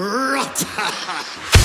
ロッタ